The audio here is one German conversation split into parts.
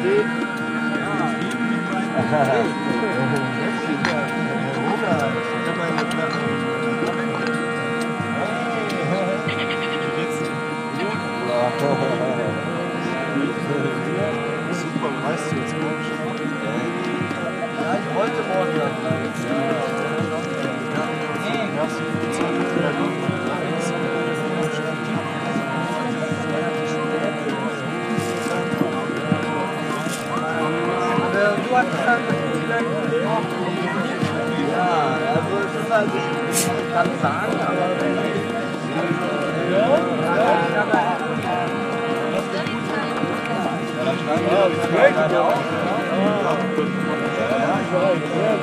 Super, weißt du jetzt, Ja, ich wollte morgen. Ja, also es ist halt, ich kann sagen, aber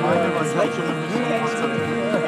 Meine, was hat schon ein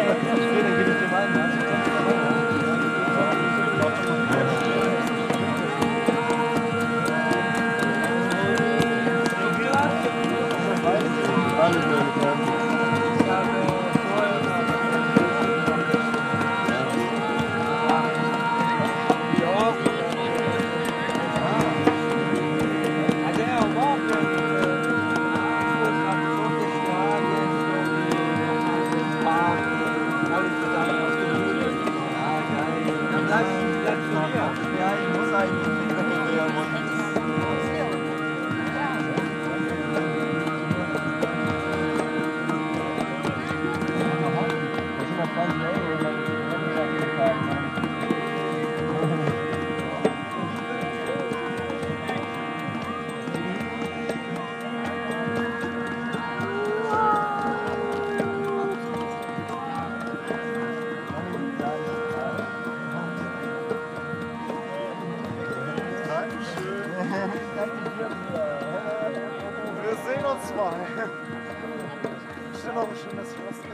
Ja, ich Wir sehen uns mal. Bestimmt noch ein schönes Fest.